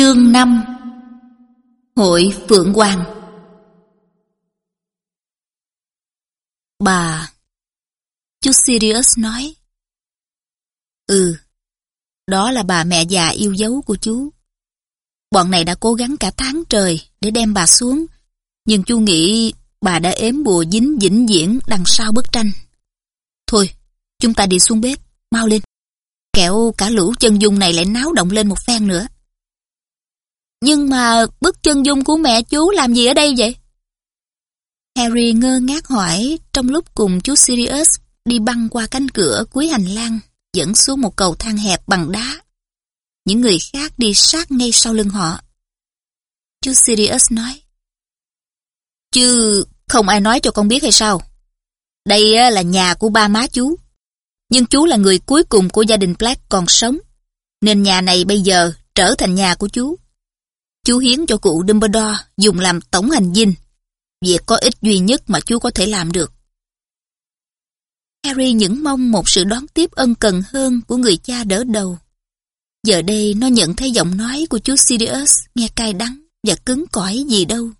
Chương 5 Hội Phượng Hoàng. Bà Chú Sirius nói Ừ Đó là bà mẹ già yêu dấu của chú. Bọn này đã cố gắng cả tháng trời Để đem bà xuống, Nhưng chú nghĩ bà đã ếm bùa dính vĩnh viễn Đằng sau bức tranh. Thôi, chúng ta đi xuống bếp, Mau lên. Kẹo cả lũ chân dung này lại náo động lên một phen nữa nhưng mà bức chân dung của mẹ chú làm gì ở đây vậy? Harry ngơ ngác hỏi trong lúc cùng chú Sirius đi băng qua cánh cửa cuối hành lang, dẫn xuống một cầu thang hẹp bằng đá. Những người khác đi sát ngay sau lưng họ. Chú Sirius nói, Chứ không ai nói cho con biết hay sao? Đây là nhà của ba má chú. Nhưng chú là người cuối cùng của gia đình Black còn sống. Nên nhà này bây giờ trở thành nhà của chú. Chú hiến cho cụ Dumbledore dùng làm tổng hành dinh. Việc có ích duy nhất mà chú có thể làm được. Harry những mong một sự đón tiếp ân cần hơn của người cha đỡ đầu. Giờ đây nó nhận thấy giọng nói của chú Sirius nghe cay đắng và cứng cỏi gì đâu.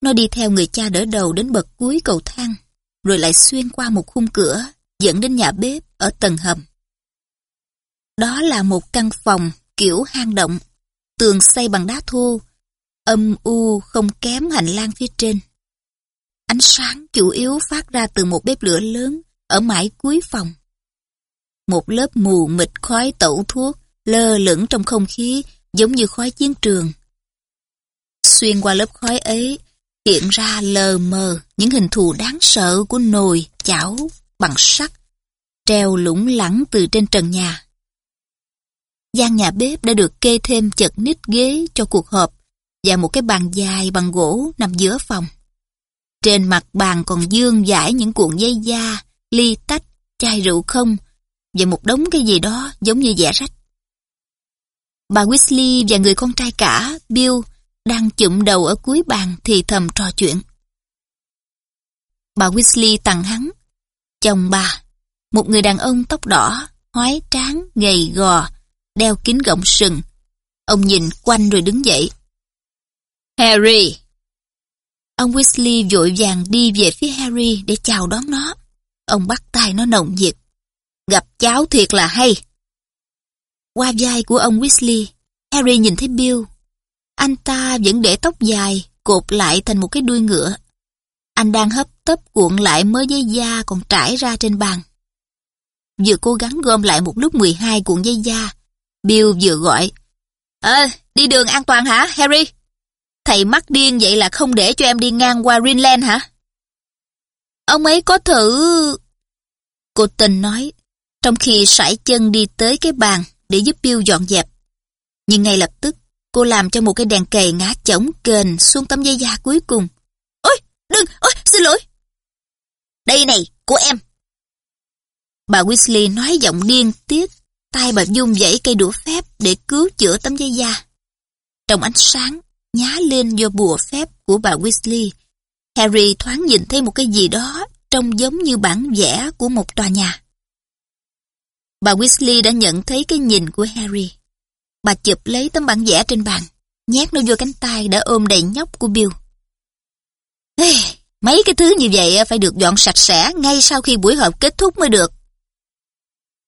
Nó đi theo người cha đỡ đầu đến bậc cuối cầu thang, rồi lại xuyên qua một khung cửa dẫn đến nhà bếp ở tầng hầm. Đó là một căn phòng kiểu hang động tường xây bằng đá thô, âm u không kém hành lang phía trên. Ánh sáng chủ yếu phát ra từ một bếp lửa lớn ở mãi cuối phòng. Một lớp mù mịt khói tẩu thuốc lơ lửng trong không khí giống như khói chiến trường. Xuyên qua lớp khói ấy hiện ra lờ mờ những hình thù đáng sợ của nồi, chảo, bằng sắt, treo lủng lẳng từ trên trần nhà gian nhà bếp đã được kê thêm chật nít ghế cho cuộc họp và một cái bàn dài bằng gỗ nằm giữa phòng. Trên mặt bàn còn dương dải những cuộn dây da, ly tách, chai rượu không và một đống cái gì đó giống như vẽ rách. Bà Weasley và người con trai cả, Bill, đang chụm đầu ở cuối bàn thì thầm trò chuyện. Bà Weasley tặng hắn, chồng bà, một người đàn ông tóc đỏ, hoái tráng, gầy gò, đeo kính gọng sừng. Ông nhìn quanh rồi đứng dậy. Harry! Ông Weasley vội vàng đi về phía Harry để chào đón nó. Ông bắt tay nó nồng nhiệt. Gặp cháu thiệt là hay. Qua vai của ông Weasley, Harry nhìn thấy Bill. Anh ta vẫn để tóc dài, cột lại thành một cái đuôi ngựa. Anh đang hấp tấp cuộn lại mớ giấy da còn trải ra trên bàn. Vừa cố gắng gom lại một lúc 12 cuộn dây da, Bill vừa gọi. Ờ, đi đường an toàn hả, Harry? Thầy mắc điên vậy là không để cho em đi ngang qua Greenland hả? Ông ấy có thử... Cô tình nói, trong khi sải chân đi tới cái bàn để giúp Bill dọn dẹp. Nhưng ngay lập tức, cô làm cho một cái đèn cầy ngã chổng kềnh xuống tấm dây da cuối cùng. Ôi, đừng, ôi, xin lỗi. Đây này, của em. Bà Weasley nói giọng điên tiết tay bà dung dãy cây đũa phép để cứu chữa tấm dây da. Trong ánh sáng, nhá lên do bùa phép của bà Weasley, Harry thoáng nhìn thấy một cái gì đó trông giống như bản vẽ của một tòa nhà. Bà Weasley đã nhận thấy cái nhìn của Harry. Bà chụp lấy tấm bản vẽ trên bàn, nhét nó vô cánh tay đã ôm đầy nhóc của Bill. Hey, mấy cái thứ như vậy phải được dọn sạch sẽ ngay sau khi buổi họp kết thúc mới được.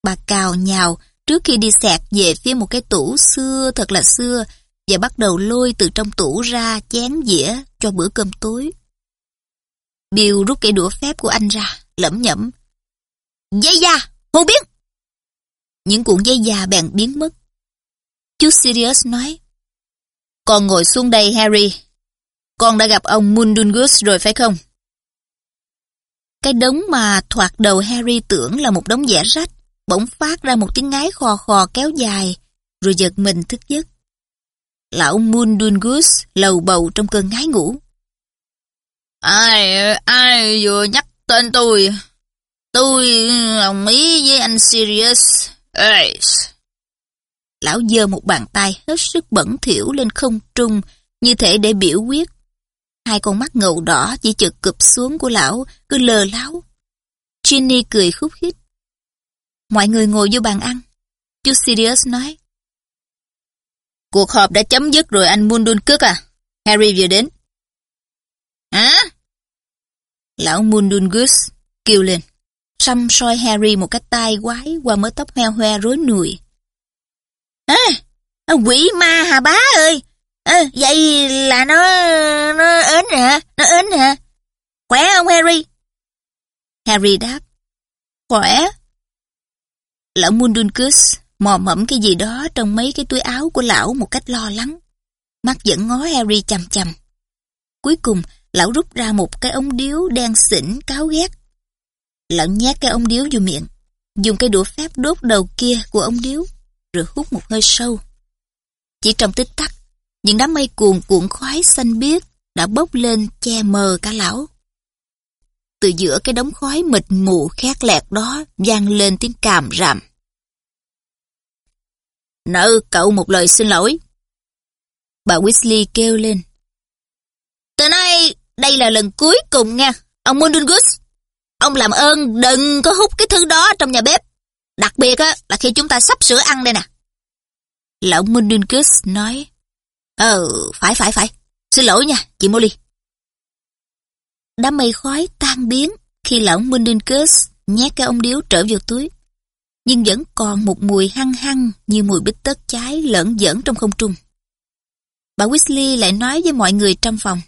Bà cào nhào trước khi đi xẹt về phía một cái tủ xưa thật là xưa và bắt đầu lôi từ trong tủ ra chén dĩa cho bữa cơm tối. Bill rút cây đũa phép của anh ra, lẩm nhẩm. Dây da, hô biến! Những cuộn dây da bèn biến mất. Chú Sirius nói. Con ngồi xuống đây Harry. Con đã gặp ông Mundungus rồi phải không? Cái đống mà thoạt đầu Harry tưởng là một đống vẽ rách bỗng phát ra một tiếng ngái khò khò kéo dài, rồi giật mình thức giấc. Lão Mundungus lầu bầu trong cơn ngái ngủ. Ai, ai vừa nhắc tên tôi? Tôi đồng ý với anh Sirius. Ê. Lão giơ một bàn tay hết sức bẩn thỉu lên không trung, như thể để biểu quyết. Hai con mắt ngầu đỏ chỉ chực cụp xuống của lão, cứ lờ láo. Ginny cười khúc khích. Mọi người ngồi vô bàn ăn. Chú Sirius nói. Cuộc họp đã chấm dứt rồi anh Mundungus à? Harry vừa đến. Hả? Lão Mundungus kêu lên. Xăm soi Harry một cái tai quái qua mớ tóc heo hoe rối nùi. À, quỷ ma hà bá ơi! À, vậy là nó... nó ến hả? Nó ến hả? Khỏe không Harry? Harry đáp. Khỏe. Lão Mundungus mò mẫm cái gì đó trong mấy cái túi áo của lão một cách lo lắng. Mắt vẫn ngó Harry chằm chằm. Cuối cùng, lão rút ra một cái ống điếu đen xỉn cáo ghét. Lão nhét cái ống điếu vô miệng, dùng cái đũa phép đốt đầu kia của ống điếu, rồi hút một hơi sâu. Chỉ trong tích tắc, những đám mây cuồn cuộn khói xanh biếc đã bốc lên che mờ cả lão. Từ giữa cái đống khói mịt mù khét lẹt đó vang lên tiếng càm ràm. Nợ cậu một lời xin lỗi. Bà Weasley kêu lên. Từ nay, đây là lần cuối cùng nha, ông Mundungus. Ông làm ơn đừng có hút cái thứ đó trong nhà bếp. Đặc biệt á là khi chúng ta sắp sửa ăn đây nè. Lão Mundungus nói. Ờ, phải phải phải. Xin lỗi nha, chị Molly. Đám mây khói tan biến khi lão Mundungus nhét cái ông điếu trở vào túi nhưng vẫn còn một mùi hăng hăng như mùi bít tất cháy lẫn dẫn trong không trung. Bà Weasley lại nói với mọi người trong phòng.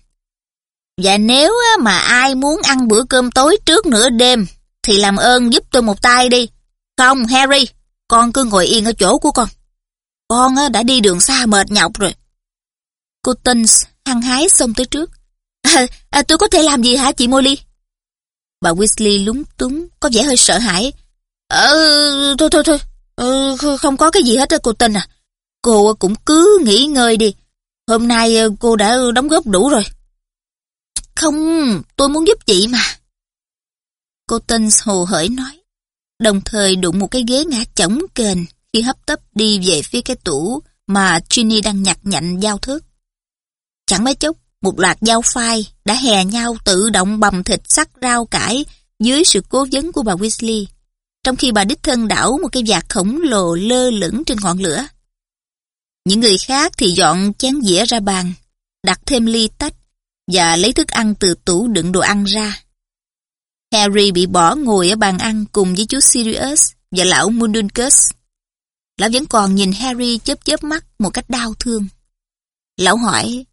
Và nếu mà ai muốn ăn bữa cơm tối trước nửa đêm, thì làm ơn giúp tôi một tay đi. Không, Harry, con cứ ngồi yên ở chỗ của con. Con đã đi đường xa mệt nhọc rồi. Cô Tins hăng hái xông tới trước. À, à, tôi có thể làm gì hả chị Molly? Bà Weasley lúng túng, có vẻ hơi sợ hãi, Ờ, thôi thôi thôi, ờ, không có cái gì hết cô Tinh à. Cô cũng cứ nghỉ ngơi đi. Hôm nay ờ, cô đã đóng góp đủ rồi. Không, tôi muốn giúp chị mà. Cô Tinh hồ hởi nói, đồng thời đụng một cái ghế ngã chỏng kềnh khi hấp tấp đi về phía cái tủ mà Ginny đang nhặt nhạnh dao thước. Chẳng mấy chốc, một loạt dao phai đã hè nhau tự động bầm thịt sắc rau cải dưới sự cố vấn của bà Weasley trong khi bà đích thân đảo một cái vạt khổng lồ lơ lửng trên ngọn lửa. Những người khác thì dọn chén dĩa ra bàn, đặt thêm ly tách và lấy thức ăn từ tủ đựng đồ ăn ra. Harry bị bỏ ngồi ở bàn ăn cùng với chú Sirius và lão Mundungus. Lão vẫn còn nhìn Harry chớp chớp mắt một cách đau thương. Lão hỏi,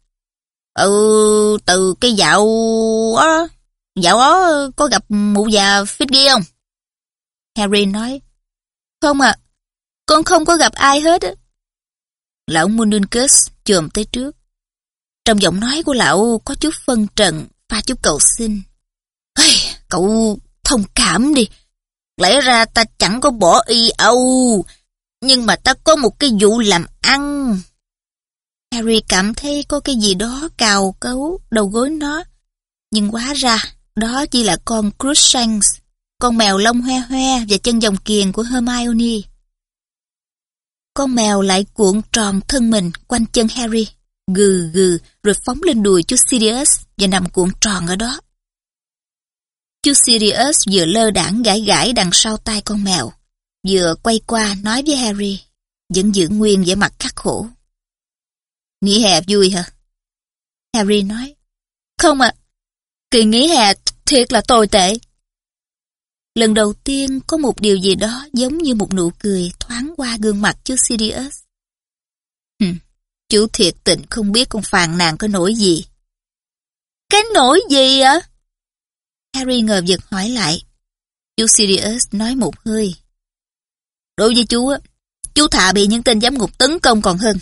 Ừ, từ cái dạo đó, dạo đó có gặp mụ già Fitzy không? Harry nói, Không ạ, con không có gặp ai hết á. Lão Mundungus chồm tới trước. Trong giọng nói của lão có chút phân trần, pha chút cầu xin. Hey, cậu thông cảm đi. Lẽ ra ta chẳng có bỏ y âu, nhưng mà ta có một cái vụ làm ăn. Harry cảm thấy có cái gì đó cào cấu đầu gối nó, nhưng hóa ra đó chỉ là con Crookshanks con mèo lông hoe hoe và chân dòng kiền của Hermione. Con mèo lại cuộn tròn thân mình quanh chân Harry, gừ gừ rồi phóng lên đùi chú Sirius và nằm cuộn tròn ở đó. Chú Sirius vừa lơ đảng gãi gãi đằng sau tay con mèo, vừa quay qua nói với Harry, vẫn giữ nguyên vẻ mặt khắc khổ. Nghỉ hè vui hả? Harry nói, không ạ, kỳ nghỉ hè thiệt là tồi tệ. Lần đầu tiên có một điều gì đó giống như một nụ cười thoáng qua gương mặt chú Sirius. Hừm, chú thiệt tình không biết con phàn nàn có nỗi gì. Cái nỗi gì ạ? Harry ngờ vực hỏi lại. Chú Sirius nói một hơi. Đối với chú á, chú thà bị những tên giám ngục tấn công còn hơn.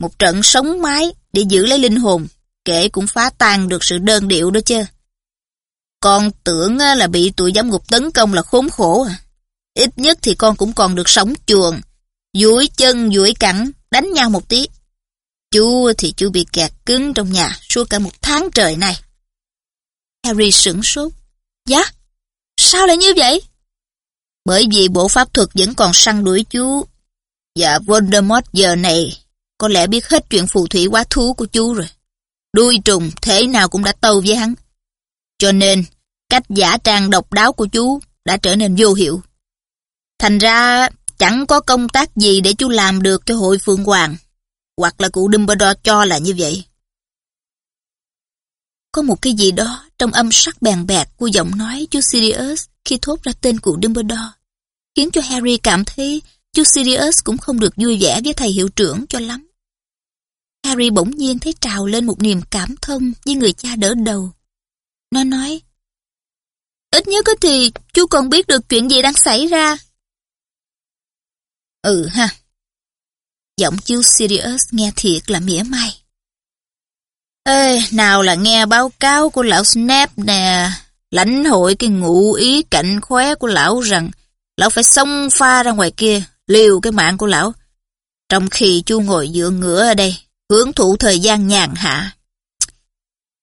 Một trận sống mái để giữ lấy linh hồn, kể cũng phá tan được sự đơn điệu đó chứ. Con tưởng là bị tụi giám ngục tấn công là khốn khổ à. Ít nhất thì con cũng còn được sống chuồng. duỗi chân, duỗi cẳng, đánh nhau một tí. Chú thì chú bị kẹt cứng trong nhà suốt cả một tháng trời này. Harry sửng sốt. Dạ? Sao lại như vậy? Bởi vì bộ pháp thuật vẫn còn săn đuổi chú. Và Voldemort giờ này có lẽ biết hết chuyện phù thủy quá thú của chú rồi. Đuôi trùng thế nào cũng đã tâu với hắn. Cho nên, cách giả trang độc đáo của chú đã trở nên vô hiệu. Thành ra, chẳng có công tác gì để chú làm được cho hội Phượng Hoàng. Hoặc là cụ Dumbledore cho là như vậy. Có một cái gì đó trong âm sắc bèn bẹt của giọng nói chú Sirius khi thốt ra tên cụ Dumbledore, khiến cho Harry cảm thấy chú Sirius cũng không được vui vẻ với thầy hiệu trưởng cho lắm. Harry bỗng nhiên thấy trào lên một niềm cảm thông với người cha đỡ đầu. Nó nói, Ít nhất thì chú còn biết được chuyện gì đang xảy ra. Ừ ha. Giọng chú Sirius nghe thiệt là mỉa mai. Ê, nào là nghe báo cáo của lão Snape nè, lãnh hội cái ngụ ý cạnh khóe của lão rằng lão phải xông pha ra ngoài kia, liều cái mạng của lão. Trong khi chú ngồi dựa ngửa ở đây, hưởng thụ thời gian nhàn hạ.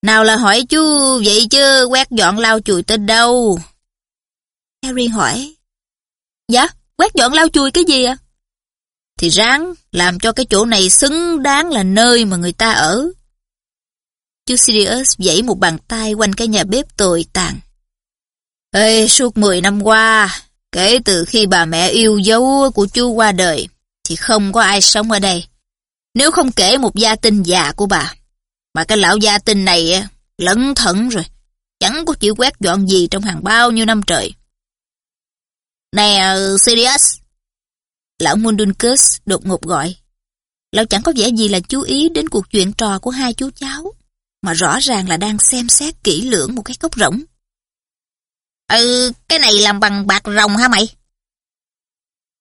Nào là hỏi chú vậy chứ quét dọn lau chùi tới đâu? Harry hỏi. Dạ, quét dọn lau chùi cái gì ạ? Thì ráng làm cho cái chỗ này xứng đáng là nơi mà người ta ở. Chú Sirius dãy một bàn tay quanh cái nhà bếp tồi tàn. Ê, suốt 10 năm qua, kể từ khi bà mẹ yêu dấu của chú qua đời, thì không có ai sống ở đây. Nếu không kể một gia tinh già của bà, mà cái lão gia tinh này lẫn thận rồi, chẳng có chịu quét dọn gì trong hàng bao nhiêu năm trời. Nè, Sirius! Lão Mundungus đột ngột gọi. Lão chẳng có vẻ gì là chú ý đến cuộc chuyện trò của hai chú cháu mà rõ ràng là đang xem xét kỹ lưỡng một cái cốc rỗng. Ừ, cái này làm bằng bạc rồng hả mày?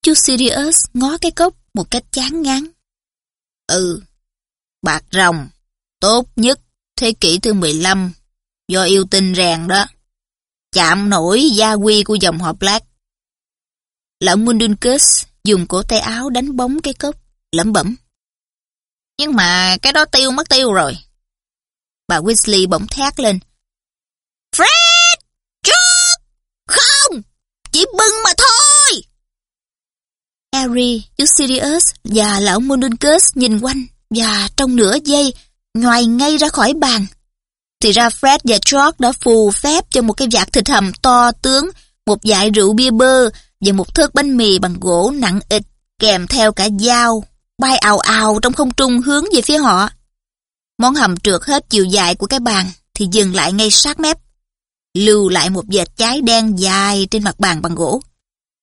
Chú Sirius ngó cái cốc một cách chán ngán. Ừ, bạc rồng, tốt nhất thế kỷ thứ 15, do yêu tinh rèn đó. Chạm nổi gia quy của dòng họ Black. Lão Mundungus dùng cổ tay áo đánh bóng cái cốc, lẩm bẩm. Nhưng mà cái đó tiêu mất tiêu rồi. Bà Weasley bỗng thét lên. Fred! Trước! Không! Chỉ bưng mà thôi! Harry, chú Sirius và lão Mundungus nhìn quanh và trong nửa giây ngoài ngay ra khỏi bàn. Thì ra Fred và George đã phù phép cho một cái vạt thịt hầm to tướng, một dại rượu bia bơ và một thớt bánh mì bằng gỗ nặng ịch kèm theo cả dao, bay ào ào trong không trung hướng về phía họ. Món hầm trượt hết chiều dài của cái bàn thì dừng lại ngay sát mép. Lưu lại một vệt cháy đen dài trên mặt bàn bằng gỗ.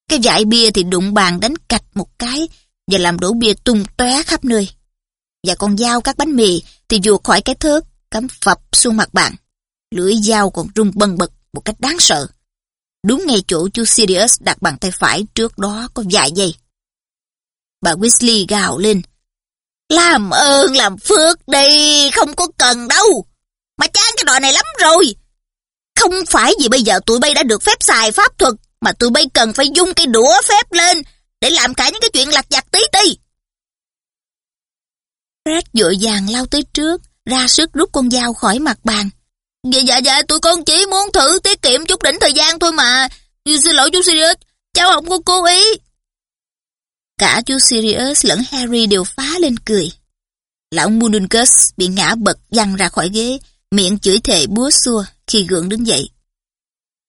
Cái dải bia thì đụng bàn đánh cạch một cái và làm đổ bia tung tóe khắp nơi. Và con dao các bánh mì thì vụt khỏi cái thớt, cắm phập xuống mặt bàn. Lưỡi dao còn rung bần bật một cách đáng sợ. Đúng ngay chỗ chú Sirius đặt bàn tay phải trước đó có vài giây. Bà Weasley gào lên. Làm ơn làm phước đi, không có cần đâu. Mà chán cái đòi này lắm rồi. Không phải vì bây giờ tụi bay đã được phép xài pháp thuật, mà tụi bay cần phải dung cái đũa phép lên để làm cả những cái chuyện lặt vặt tí ti. Fred dội vàng lao tới trước, ra sức rút con dao khỏi mặt bàn. Dạ dạ dạ, tụi con chỉ muốn thử tiết kiệm chút đỉnh thời gian thôi mà. Xin lỗi chú Sirius, cháu không có cố ý. Cả chú Sirius lẫn Harry đều phá lên cười. Lão Mundungus bị ngã bật văng ra khỏi ghế, miệng chửi thề búa xua khi gượng đứng dậy.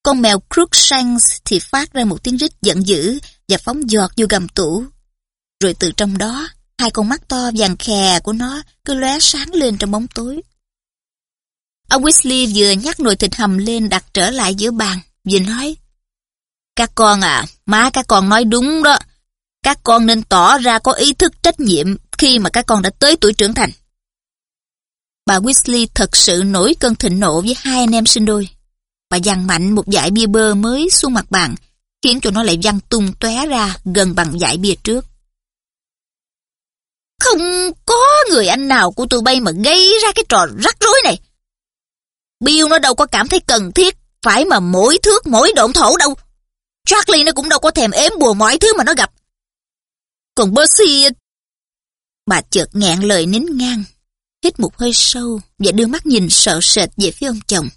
Con mèo Crookshanks thì phát ra một tiếng rít giận dữ và phóng giọt vô gầm tủ. Rồi từ trong đó, hai con mắt to vàng khè của nó cứ lóe sáng lên trong bóng tối. Ông Weasley vừa nhắc nồi thịt hầm lên đặt trở lại giữa bàn, vừa nói Các con à, má các con nói đúng đó. Các con nên tỏ ra có ý thức trách nhiệm khi mà các con đã tới tuổi trưởng thành. Bà Weasley thật sự nổi cơn thịnh nộ với hai anh em sinh đôi. Bà giằng mạnh một dải bia bơ mới xuống mặt bàn, khiến cho nó lại văng tung tóe ra gần bằng dải bia trước. Không có người anh nào của tụi bay mà gây ra cái trò rắc rối này. Bill nó đâu có cảm thấy cần thiết, phải mà mỗi thước mỗi độn thổ đâu. Charlie nó cũng đâu có thèm ếm bùa mọi thứ mà nó gặp. Còn Percy... Bà chợt ngẹn lời nín ngang, hít một hơi sâu và đưa mắt nhìn sợ sệt về phía ông chồng.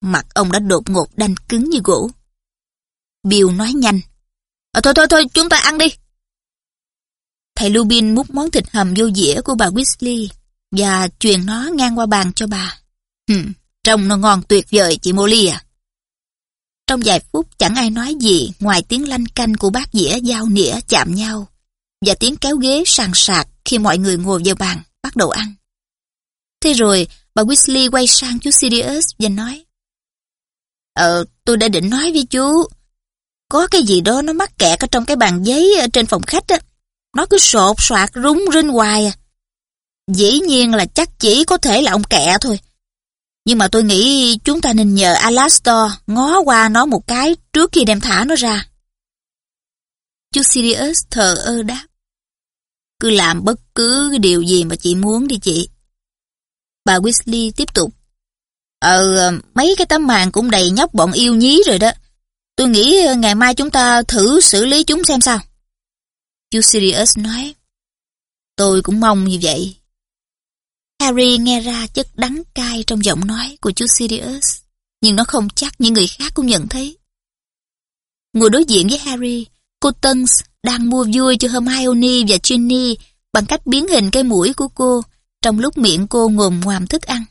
Mặt ông đã đột ngột đanh cứng như gỗ. Bill nói nhanh. À, thôi thôi thôi, chúng ta ăn đi. Thầy Lubin múc món thịt hầm vô dĩa của bà Weasley và truyền nó ngang qua bàn cho bà. Hừm, trông nó ngon tuyệt vời chị Molly à. Trong vài phút chẳng ai nói gì ngoài tiếng lanh canh của bát dĩa dao nĩa chạm nhau và tiếng kéo ghế sàn sạc khi mọi người ngồi vào bàn, bắt đầu ăn. Thế rồi, bà Weasley quay sang chú Sirius và nói Ờ, tôi đã định nói với chú. Có cái gì đó nó mắc kẹt ở trong cái bàn giấy ở trên phòng khách á. Nó cứ sột soạt rúng rinh hoài à. Dĩ nhiên là chắc chỉ có thể là ông kẹ thôi. Nhưng mà tôi nghĩ chúng ta nên nhờ Alastor ngó qua nó một cái trước khi đem thả nó ra. Chú Sirius thờ ơ đáp. Cứ làm bất cứ điều gì mà chị muốn đi chị. Bà Weasley tiếp tục. Ờ, mấy cái tấm màn cũng đầy nhóc bọn yêu nhí rồi đó. Tôi nghĩ ờ, ngày mai chúng ta thử xử lý chúng xem sao. Chú Sirius nói. Tôi cũng mong như vậy. Harry nghe ra chất đắng cay trong giọng nói của chú Sirius, nhưng nó không chắc những người khác cũng nhận thấy. Ngồi đối diện với Harry, cô Tuns đang mua vui cho Hermione và Ginny bằng cách biến hình cái mũi của cô trong lúc miệng cô ngồm ngoàm thức ăn.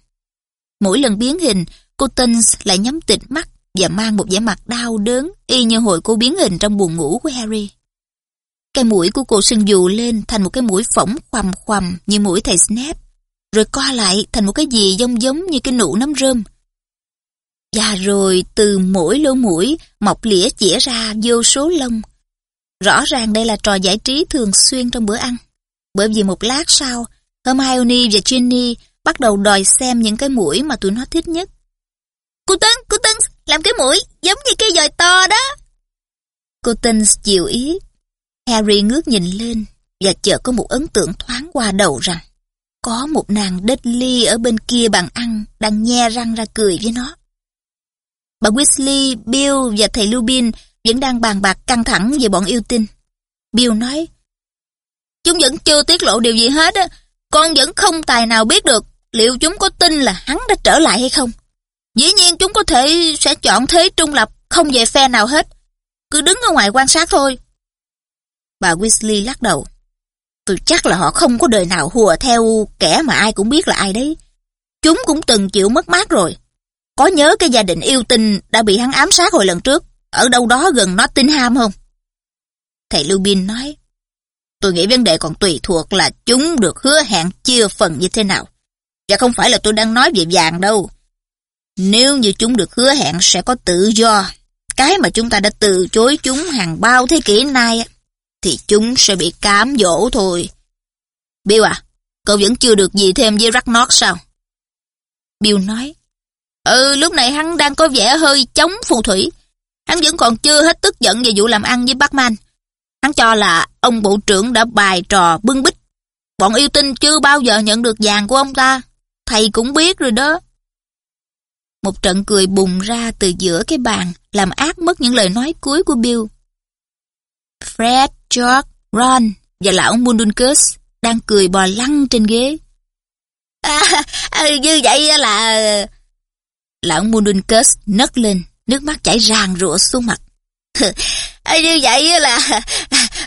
Mỗi lần biến hình, cô tins lại nhắm tịt mắt và mang một vẻ mặt đau đớn y như hồi cô biến hình trong buồn ngủ của Harry. Cái mũi của cô sưng dù lên thành một cái mũi phỏng khoằm khoằm như mũi thầy Snape, rồi co lại thành một cái gì giống giống như cái nụ nấm rơm. Và rồi từ mỗi lỗ mũi mọc lĩa chĩa ra vô số lông. Rõ ràng đây là trò giải trí thường xuyên trong bữa ăn. Bởi vì một lát sau, Hermione và Ginny bắt đầu đòi xem những cái mũi mà tụi nó thích nhất. Cô Tân, cô Tân, làm cái mũi giống như cái dòi to đó. Cô Tân chịu ý. Harry ngước nhìn lên và chợt có một ấn tượng thoáng qua đầu rằng có một nàng Dudley ở bên kia bàn ăn đang nhe răng ra cười với nó. Bà Weasley, Bill và thầy Lupin vẫn đang bàn bạc căng thẳng về bọn yêu tinh. Bill nói, Chúng vẫn chưa tiết lộ điều gì hết á, con vẫn không tài nào biết được liệu chúng có tin là hắn đã trở lại hay không. Dĩ nhiên chúng có thể sẽ chọn thế trung lập, không về phe nào hết. Cứ đứng ở ngoài quan sát thôi. Bà Weasley lắc đầu. Tôi chắc là họ không có đời nào hùa theo kẻ mà ai cũng biết là ai đấy. Chúng cũng từng chịu mất mát rồi. Có nhớ cái gia đình yêu tinh đã bị hắn ám sát hồi lần trước, ở đâu đó gần Nottingham không? Thầy Lubin nói, tôi nghĩ vấn đề còn tùy thuộc là chúng được hứa hẹn chia phần như thế nào. Và không phải là tôi đang nói về vàng đâu. Nếu như chúng được hứa hẹn sẽ có tự do, cái mà chúng ta đã từ chối chúng hàng bao thế kỷ nay, thì chúng sẽ bị cám dỗ thôi. Bill à, cậu vẫn chưa được gì thêm với Ragnar sao? Bill nói, Ừ, lúc này hắn đang có vẻ hơi chống phù thủy. Hắn vẫn còn chưa hết tức giận về vụ làm ăn với Batman. Hắn cho là ông bộ trưởng đã bài trò bưng bích. Bọn yêu tinh chưa bao giờ nhận được vàng của ông ta. Thầy cũng biết rồi đó. Một trận cười bùng ra từ giữa cái bàn, làm ác mất những lời nói cuối của Bill. Fred, George, Ron và lão Mundungus đang cười bò lăn trên ghế. À, à, như vậy là... Lão Mundungus nấc lên, nước mắt chảy ràng rụa xuống mặt. à, như vậy là...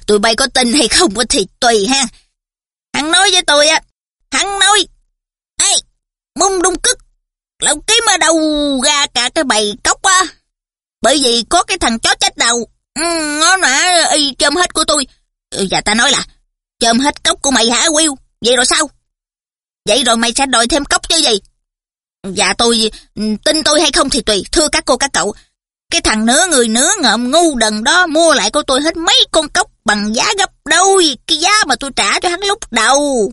Tụi bay có tin hay không thì tùy ha. Hắn nói với tôi á, hắn nói... Ê, cức lão kiếm ở đâu ra cả cái bầy cốc á. Bởi vì có cái thằng chó chết đầu ừ, nó nã y chôm hết của tôi. Ừ, và ta nói là, chôm hết cốc của mày hả Will? Vậy rồi sao? Vậy rồi mày sẽ đòi thêm cốc chứ gì? Dạ tôi, ừ, tin tôi hay không thì tùy, thưa các cô các cậu. Cái thằng nửa người nửa ngợm ngu đần đó mua lại của tôi hết mấy con cốc bằng giá gấp đôi cái giá mà tôi trả cho hắn lúc đầu.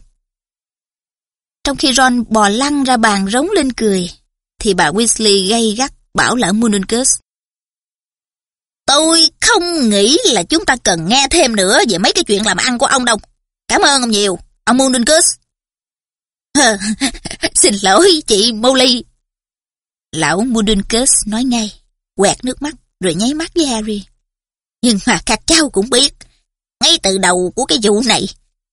Trong khi Ron bò lăn ra bàn rống lên cười, thì bà Weasley gay gắt bảo lão Mundungus. Tôi không nghĩ là chúng ta cần nghe thêm nữa về mấy cái chuyện làm ăn của ông đâu. Cảm ơn ông nhiều, ông Mundungus. Xin lỗi chị Molly. Lão Mundungus nói ngay, quẹt nước mắt rồi nháy mắt với Harry. Nhưng mà các cháu cũng biết, ngay từ đầu của cái vụ này,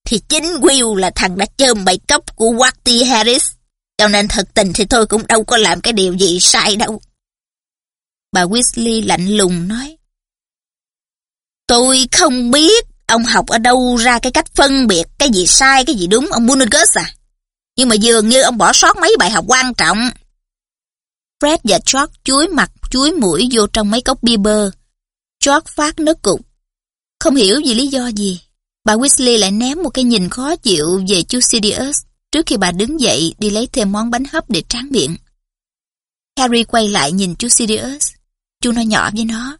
thì chính Will là thằng đã chơm bậy cốc của Watty Harris. Cho nên thật tình thì tôi cũng đâu có làm cái điều gì sai đâu. Bà Weasley lạnh lùng nói. Tôi không biết ông học ở đâu ra cái cách phân biệt cái gì sai, cái gì đúng, ông Bunnigus à. Nhưng mà dường như ông bỏ sót mấy bài học quan trọng. Fred và George chuối mặt, chuối mũi vô trong mấy cốc bia bơ. George phát nước cục. Không hiểu vì lý do gì. Bà Weasley lại ném một cái nhìn khó chịu về chú Sirius trước khi bà đứng dậy đi lấy thêm món bánh hấp để tráng miệng. Harry quay lại nhìn chú Sirius. Chú nói nhỏ với nó.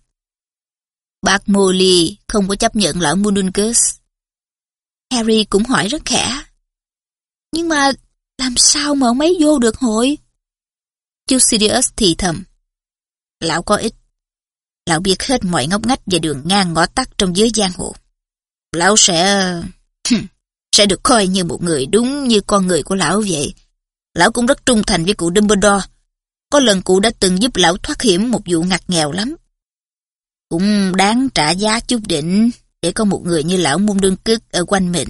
Bác Molly không có chấp nhận lão Mundungus. Harry cũng hỏi rất khẽ. Nhưng mà làm sao mà ông ấy vô được hội? Chú Sirius thì thầm. Lão có ích. Lão biết hết mọi ngóc ngách và đường ngang ngõ tắt trong giới giang hồ. Lão sẽ... sẽ được coi như một người đúng như con người của lão vậy. Lão cũng rất trung thành với cụ Dumbledore. Có lần cụ đã từng giúp lão thoát hiểm một vụ ngặt nghèo lắm. Cũng đáng trả giá chút đỉnh để có một người như lão môn đương cước ở quanh mình.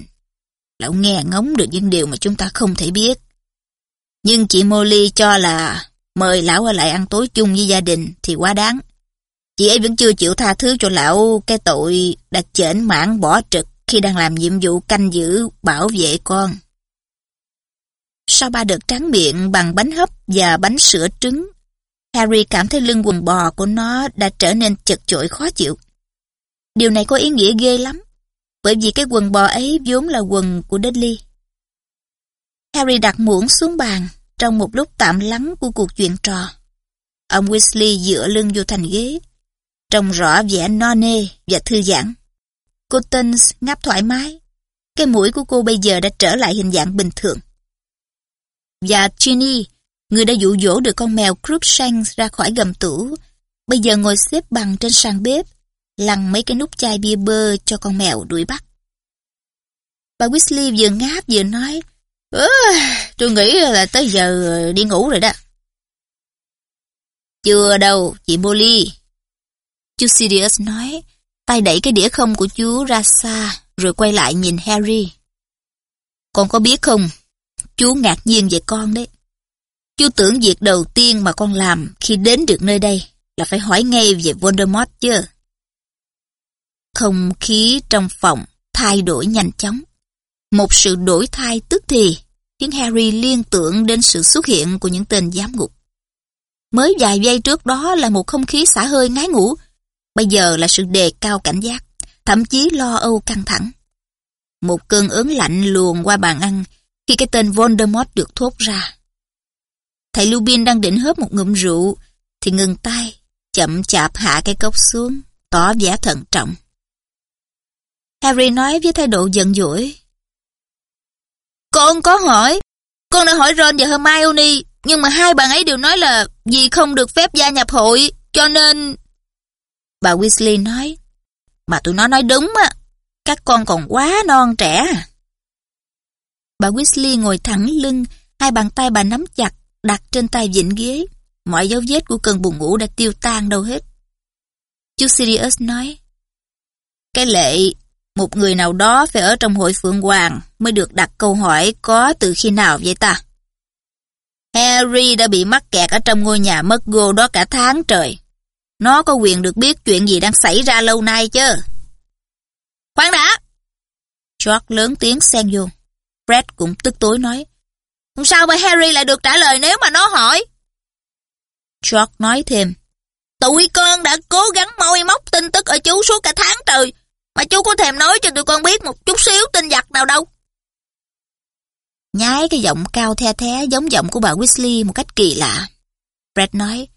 Lão nghe ngóng được những điều mà chúng ta không thể biết. Nhưng chị Molly cho là mời lão ở lại ăn tối chung với gia đình thì quá đáng. Chị ấy vẫn chưa chịu tha thứ cho lão cái tội đã chểnh mãn bỏ trực khi đang làm nhiệm vụ canh giữ bảo vệ con. Sau ba đợt tráng miệng bằng bánh hấp và bánh sữa trứng, Harry cảm thấy lưng quần bò của nó đã trở nên chật chội khó chịu. Điều này có ý nghĩa ghê lắm, bởi vì cái quần bò ấy vốn là quần của Dudley. Harry đặt muỗng xuống bàn trong một lúc tạm lắng của cuộc chuyện trò. Ông Weasley dựa lưng vô thành ghế, trông rõ vẻ no nê và thư giãn. Cô Tens ngáp thoải mái. Cái mũi của cô bây giờ đã trở lại hình dạng bình thường. Và Ginny, người đã dụ dỗ được con mèo Crookshanks ra khỏi gầm tủ, bây giờ ngồi xếp bằng trên sàn bếp, lằn mấy cái nút chai bia bơ cho con mèo đuổi bắt. Bà Weasley vừa ngáp vừa nói, tôi nghĩ là tới giờ đi ngủ rồi đó. Chưa đâu, chị Molly. Chú Sirius nói, tay đẩy cái đĩa không của chú ra xa, rồi quay lại nhìn Harry. Con có biết không, chú ngạc nhiên về con đấy. Chú tưởng việc đầu tiên mà con làm khi đến được nơi đây là phải hỏi ngay về Voldemort chứ. Không khí trong phòng thay đổi nhanh chóng. Một sự đổi thay tức thì khiến Harry liên tưởng đến sự xuất hiện của những tên giám ngục. Mới vài giây trước đó là một không khí xả hơi ngái ngủ, bây giờ là sự đề cao cảnh giác, thậm chí lo âu căng thẳng. Một cơn ớn lạnh luồn qua bàn ăn khi cái tên Voldemort được thốt ra. Thầy Lupin đang định hớp một ngụm rượu, thì ngừng tay, chậm chạp hạ cái cốc xuống, tỏ vẻ thận trọng. Harry nói với thái độ giận dỗi. Con có hỏi, con đã hỏi Ron và Hermione, nhưng mà hai bạn ấy đều nói là vì không được phép gia nhập hội, cho nên... Bà Weasley nói, mà tụi nó nói đúng á, các con còn quá non trẻ. À. Bà Weasley ngồi thẳng lưng, hai bàn tay bà nắm chặt, đặt trên tay vịn ghế. Mọi dấu vết của cơn buồn ngủ đã tiêu tan đâu hết. Chú Sirius nói, Cái lệ, một người nào đó phải ở trong hội Phượng Hoàng mới được đặt câu hỏi có từ khi nào vậy ta? Harry đã bị mắc kẹt ở trong ngôi nhà mất gô đó cả tháng trời. Nó có quyền được biết chuyện gì đang xảy ra lâu nay chứ. Khoan đã! George lớn tiếng xen vô. Fred cũng tức tối nói. Sao mà Harry lại được trả lời nếu mà nó hỏi? George nói thêm. Tụi con đã cố gắng moi móc tin tức ở chú suốt cả tháng trời, mà chú có thèm nói cho tụi con biết một chút xíu tin giặc nào đâu. Nhái cái giọng cao the thé giống giọng của bà Weasley một cách kỳ lạ. Fred nói,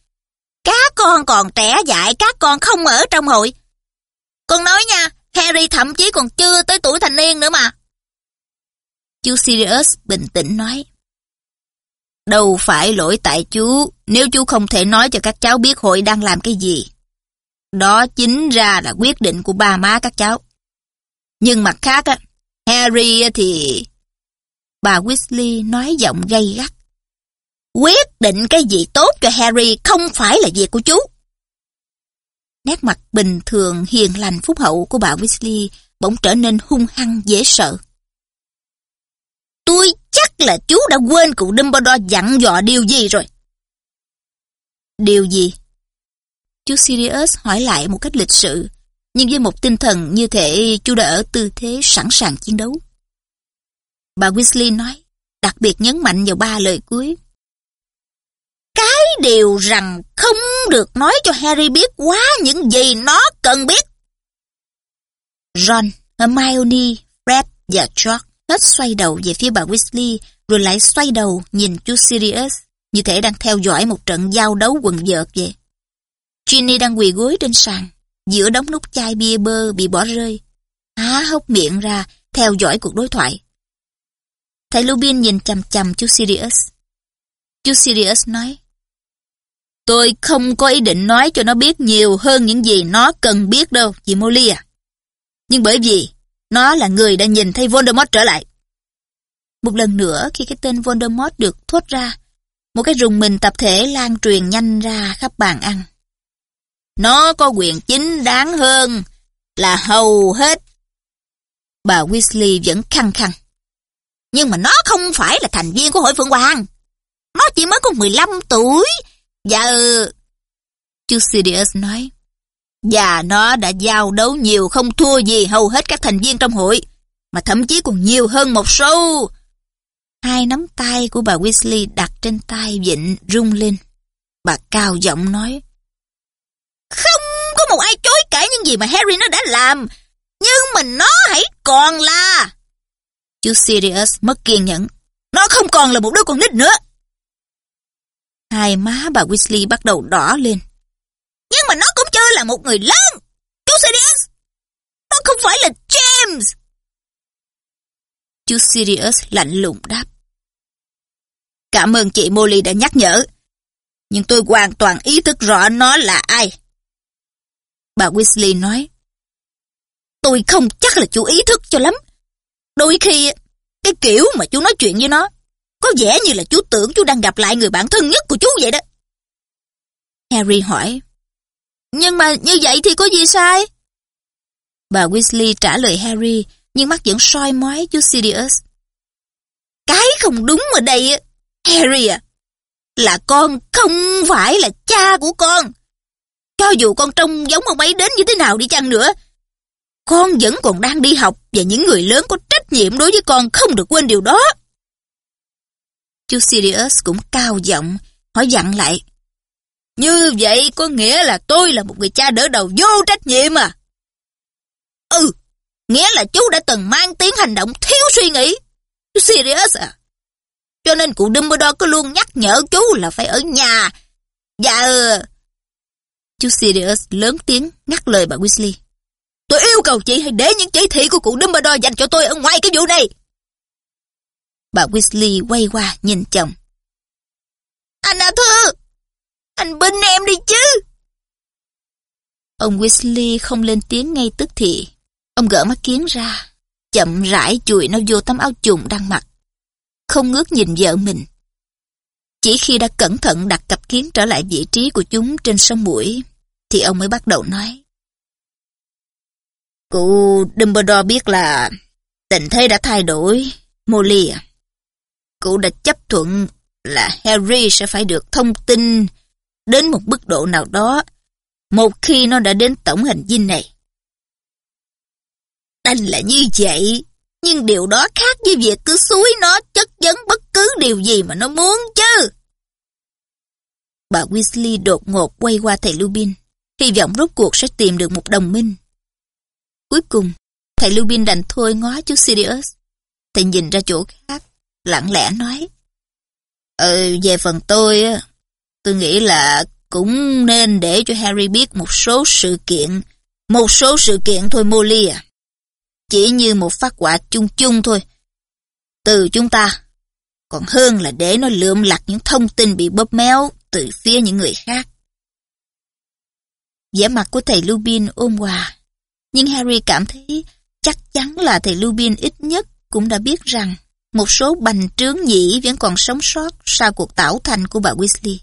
các con còn trẻ dại, các con không ở trong hội. Con nói nha, Harry thậm chí còn chưa tới tuổi thành niên nữa mà. Chú Sirius bình tĩnh nói. Đâu phải lỗi tại chú, nếu chú không thể nói cho các cháu biết hội đang làm cái gì. Đó chính ra là quyết định của ba má các cháu. Nhưng mặt khác á, Harry thì... Bà Weasley nói giọng gay gắt. Quyết định cái gì tốt cho Harry không phải là việc của chú. Nét mặt bình thường hiền lành phúc hậu của bà Weasley bỗng trở nên hung hăng dễ sợ. Tôi chắc là chú đã quên cụ Dumbledore dặn dò điều gì rồi. Điều gì? Chú Sirius hỏi lại một cách lịch sự, nhưng với một tinh thần như thể chú đã ở tư thế sẵn sàng chiến đấu. Bà Weasley nói, đặc biệt nhấn mạnh vào ba lời cuối. Cái điều rằng không được nói cho Harry biết quá những gì nó cần biết. Ron, Hermione Fred và George hết xoay đầu về phía bà Weasley rồi lại xoay đầu nhìn chú Sirius như thể đang theo dõi một trận giao đấu quần vợt vậy. Ginny đang quỳ gối trên sàn giữa đống nút chai bia bơ bị bỏ rơi. Há hốc miệng ra theo dõi cuộc đối thoại. Thầy Lupin nhìn chằm chằm chú Sirius. Chú Sirius nói Tôi không có ý định nói cho nó biết nhiều hơn những gì nó cần biết đâu, chị Molly à. Nhưng bởi vì nó là người đã nhìn thấy Voldemort trở lại. Một lần nữa khi cái tên Voldemort được thốt ra, một cái rùng mình tập thể lan truyền nhanh ra khắp bàn ăn. Nó có quyền chính đáng hơn là hầu hết. Bà Weasley vẫn khăng khăng. Nhưng mà nó không phải là thành viên của hội Phượng Hoàng. Nó chỉ mới có 15 tuổi. Và... Chú Sirius nói. Và nó đã giao đấu nhiều không thua gì hầu hết các thành viên trong hội. Mà thậm chí còn nhiều hơn một số. Hai nắm tay của bà Weasley đặt trên tay Vịnh rung lên. Bà cao giọng nói. Không có một ai chối cãi những gì mà Harry nó đã làm. Nhưng mà nó hãy còn là... Chú Sirius mất kiên nhẫn. Nó không còn là một đứa con nít nữa. Hai má bà Weasley bắt đầu đỏ lên. Nhưng mà nó cũng chưa là một người lớn. Chú Sirius. Nó không phải là James. Chú Sirius lạnh lùng đáp. Cảm ơn chị Molly đã nhắc nhở. Nhưng tôi hoàn toàn ý thức rõ nó là ai. Bà Weasley nói. Tôi không chắc là chú ý thức cho lắm. Đôi khi, cái kiểu mà chú nói chuyện với nó, có vẻ như là chú tưởng chú đang gặp lại người bạn thân nhất của chú vậy đó. Harry hỏi. Nhưng mà như vậy thì có gì sai? Bà Weasley trả lời Harry, nhưng mắt vẫn soi mói chú Sirius. Cái không đúng ở đây, Harry à, là con không phải là cha của con. Cho dù con trông giống ông ấy đến như thế nào đi chăng nữa, con vẫn còn đang đi học và những người lớn có trách nhiệm đối với con không được quên điều đó. Chú Sirius cũng cao giọng, hỏi dặn lại. Như vậy có nghĩa là tôi là một người cha đỡ đầu vô trách nhiệm à? Ừ, nghĩa là chú đã từng mang tiếng hành động thiếu suy nghĩ. Chú Sirius à? Cho nên cụ Dumbledore cứ luôn nhắc nhở chú là phải ở nhà. Và... Chú Sirius lớn tiếng ngắt lời bà Weasley. Tôi yêu cầu chị hãy để những chỉ thị của cụ Dumbledore dành cho tôi ở ngoài cái vụ này. Bà Weasley quay qua nhìn chồng. Anh à thưa, anh bên em đi chứ. Ông Weasley không lên tiếng ngay tức thì. Ông gỡ mắt kiến ra, chậm rãi chùi nó vô tấm áo trùng đang mặc. Không ngước nhìn vợ mình. Chỉ khi đã cẩn thận đặt cặp kiến trở lại vị trí của chúng trên sông mũi, thì ông mới bắt đầu nói. Cụ Dumbledore biết là tình thế đã thay đổi, Molly à. Cụ đã chấp thuận là Harry sẽ phải được thông tin đến một mức độ nào đó một khi nó đã đến tổng hành dinh này. Đành là như vậy, nhưng điều đó khác với việc cứ suối nó chất vấn bất cứ điều gì mà nó muốn chứ. Bà Weasley đột ngột quay qua thầy Lupin, hy vọng rốt cuộc sẽ tìm được một đồng minh. Cuối cùng, thầy Lupin đành thôi ngó chú Sirius. Thầy nhìn ra chỗ khác, lặng lẽ nói. Ừ, về phần tôi, tôi nghĩ là cũng nên để cho Harry biết một số sự kiện. Một số sự kiện thôi Molly à. Chỉ như một phát quả chung chung thôi. Từ chúng ta. Còn hơn là để nó lượm lặt những thông tin bị bóp méo từ phía những người khác. vẻ mặt của thầy Lupin ôm hòa. Nhưng Harry cảm thấy chắc chắn là thầy Lupin ít nhất cũng đã biết rằng một số bành trướng nhĩ vẫn còn sống sót sau cuộc tảo thành của bà Weasley.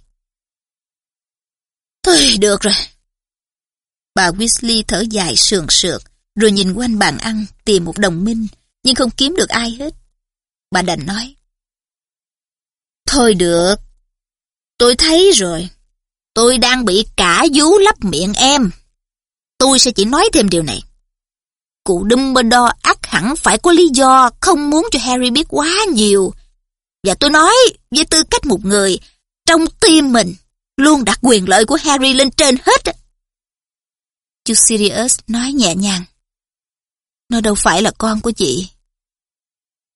Thôi được rồi. Bà Weasley thở dài sườn sượt, rồi nhìn quanh bàn ăn tìm một đồng minh, nhưng không kiếm được ai hết. Bà đành nói. Thôi được, tôi thấy rồi. Tôi đang bị cả vú lấp miệng em. Tôi sẽ chỉ nói thêm điều này. Cụ Dumbledore ắt hẳn phải có lý do không muốn cho Harry biết quá nhiều. Và tôi nói với tư cách một người, trong tim mình, luôn đặt quyền lợi của Harry lên trên hết. Chú Sirius nói nhẹ nhàng. Nó đâu phải là con của chị,